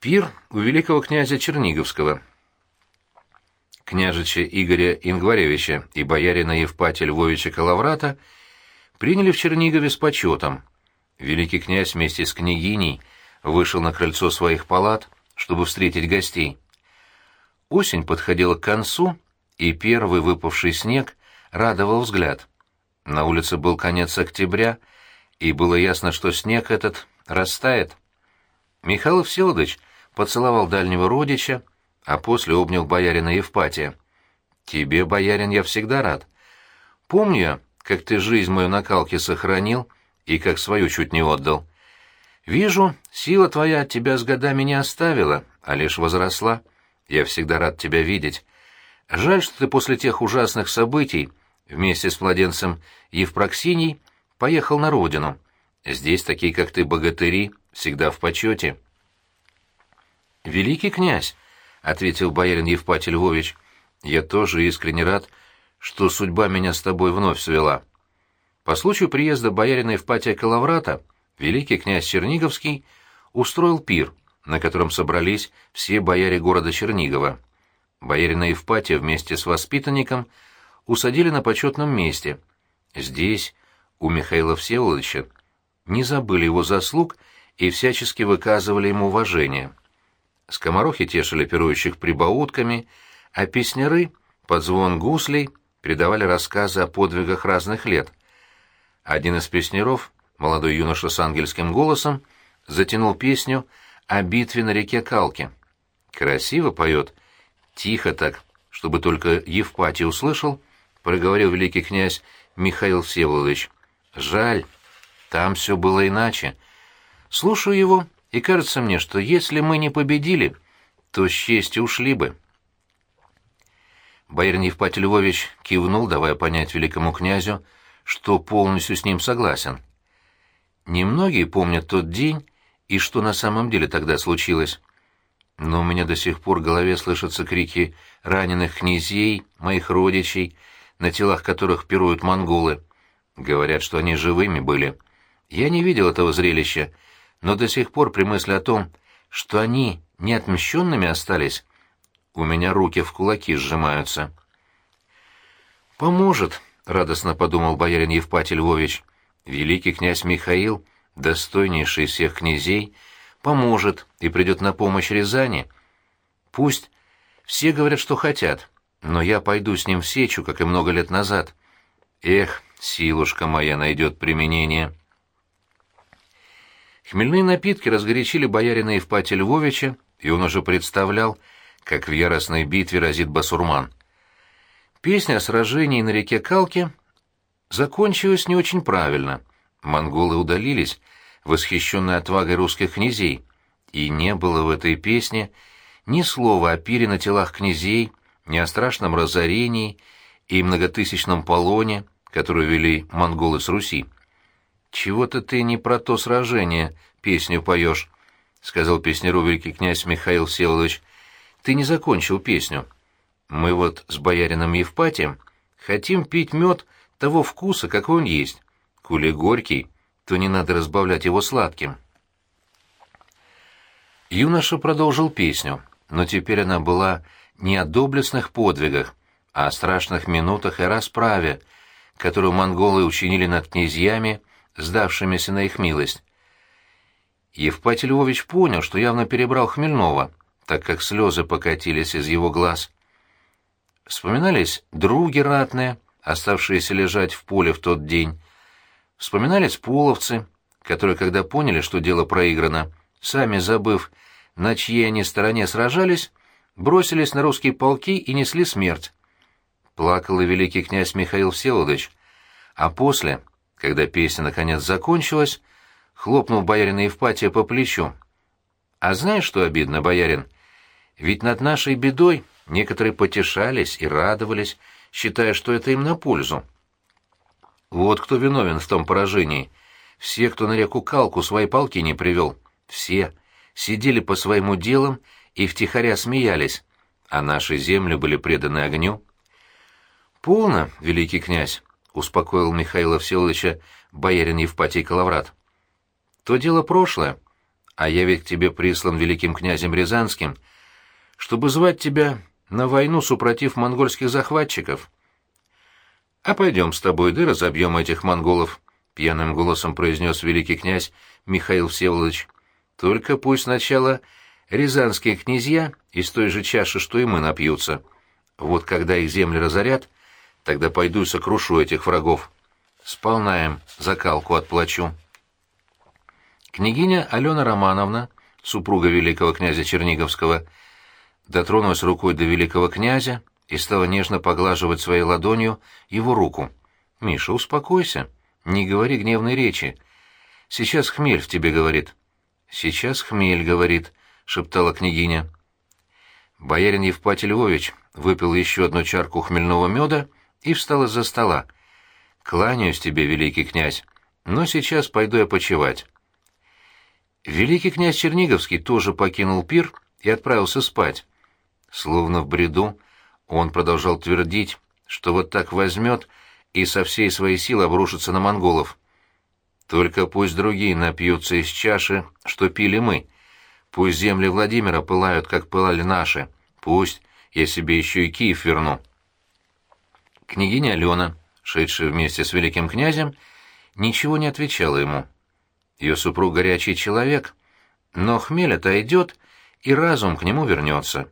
Пир у великого князя Черниговского. Княжича Игоря Ингваревича и боярина Евпатия Львовича Калаврата приняли в Чернигове с почетом. Великий князь вместе с княгиней вышел на крыльцо своих палат, чтобы встретить гостей. Осень подходила к концу, и первый выпавший снег радовал взгляд. На улице был конец октября, и было ясно, что снег этот растает. Михаил Всеволодович поцеловал дальнего родича, а после обнял боярина Евпатия. «Тебе, боярин, я всегда рад. Помню я, как ты жизнь мою на калке сохранил и как свою чуть не отдал. Вижу, сила твоя от тебя с годами не оставила, а лишь возросла. Я всегда рад тебя видеть. Жаль, что ты после тех ужасных событий вместе с младенцем Евпроксиней поехал на родину. Здесь такие, как ты, богатыри, всегда в почете». «Великий князь», — ответил боярин Евпатий Львович, — «я тоже искренне рад, что судьба меня с тобой вновь свела». По случаю приезда боярина Евпатия Калаврата великий князь Черниговский устроил пир, на котором собрались все бояре города Чернигова. Боярина Евпатия вместе с воспитанником усадили на почетном месте. Здесь, у Михаила Всеволодовича, не забыли его заслуг и всячески выказывали ему уважение. Скоморохи тешили пирующих прибаутками, а песняры под звон гуслей передавали рассказы о подвигах разных лет. Один из песняров, молодой юноша с ангельским голосом, затянул песню о битве на реке Калке. Красиво поет, тихо так, чтобы только Евпатий услышал, проговорил великий князь Михаил Всеволодович. Жаль, там все было иначе. Слушаю его и кажется мне, что если мы не победили, то с честью ушли бы. Боярин Евпатий Львович кивнул, давая понять великому князю, что полностью с ним согласен. Немногие помнят тот день и что на самом деле тогда случилось. Но у меня до сих пор в голове слышатся крики раненых князей, моих родичей, на телах которых пируют монголы. Говорят, что они живыми были. Я не видел этого зрелища, но до сих пор при мысли о том, что они неотмщенными остались, у меня руки в кулаки сжимаются. «Поможет», — радостно подумал боярин Евпатий Львович. «Великий князь Михаил, достойнейший всех князей, поможет и придет на помощь Рязани. Пусть все говорят, что хотят, но я пойду с ним в сечу, как и много лет назад. Эх, силушка моя найдет применение». Хмельные напитки разгорячили боярина Евпатия Львовича, и он уже представлял, как в яростной битве разит басурман. Песня о сражении на реке Калке закончилась не очень правильно. Монголы удалились, восхищенные отвагой русских князей, и не было в этой песне ни слова о пире на телах князей, ни о страшном разорении и многотысячном полоне, которую вели монголы с Руси. «Чего-то ты не про то сражение песню поешь», — сказал песняру великий князь Михаил Всеволодович. «Ты не закончил песню. Мы вот с боярином Евпатием хотим пить мед того вкуса, какой он есть. Коли горький, то не надо разбавлять его сладким». Юноша продолжил песню, но теперь она была не о доблестных подвигах, а о страшных минутах и расправе, которую монголы учинили над князьями, сдавшимися на их милость. Евпатий Львович понял, что явно перебрал Хмельнова, так как слезы покатились из его глаз. Вспоминались други ратные, оставшиеся лежать в поле в тот день. Вспоминались половцы, которые, когда поняли, что дело проиграно, сами забыв, на чьей они стороне сражались, бросились на русские полки и несли смерть. Плакал и великий князь Михаил Всеволодович, а после когда песня наконец закончилась, хлопнул боярина Евпатия по плечу. «А знаешь, что обидно, боярин? Ведь над нашей бедой некоторые потешались и радовались, считая, что это им на пользу. Вот кто виновен в том поражении. Все, кто на реку Калку свои полки не привел, все, сидели по своему делам и втихаря смеялись, а наши земли были преданы огню. «Полно, великий князь, успокоил Михаила Всеволодовича боярин Евпатий Калаврат. То дело прошлое, а я ведь к тебе прислан великим князем Рязанским, чтобы звать тебя на войну супротив монгольских захватчиков. А пойдем с тобой, да разобьем этих монголов, — пьяным голосом произнес великий князь Михаил Всеволодович. Только пусть сначала рязанские князья из той же чаши, что и мы, напьются. Вот когда их земли разорят, тогда пойду и сокрушу этих врагов. Сполна им закалку отплачу. Княгиня Алена Романовна, супруга великого князя Черниговского, дотронулась рукой до великого князя и стала нежно поглаживать своей ладонью его руку. «Миша, успокойся, не говори гневной речи. Сейчас хмель в тебе говорит». «Сейчас хмель говорит», — шептала княгиня. Боярин Евпатий Львович выпил еще одну чарку хмельного меда и встал из-за стола. «Кланяюсь тебе, великий князь, но сейчас пойду я почевать». Великий князь Черниговский тоже покинул пир и отправился спать. Словно в бреду, он продолжал твердить, что вот так возьмет и со всей своей силы обрушится на монголов. Только пусть другие напьются из чаши, что пили мы. Пусть земли Владимира пылают, как пылали наши. Пусть я себе еще и Киев верну. Княгиня Алена, шедшая вместе с великим князем, ничего не отвечала ему. Ее супруг горячий человек, но хмель отойдет, и разум к нему вернется.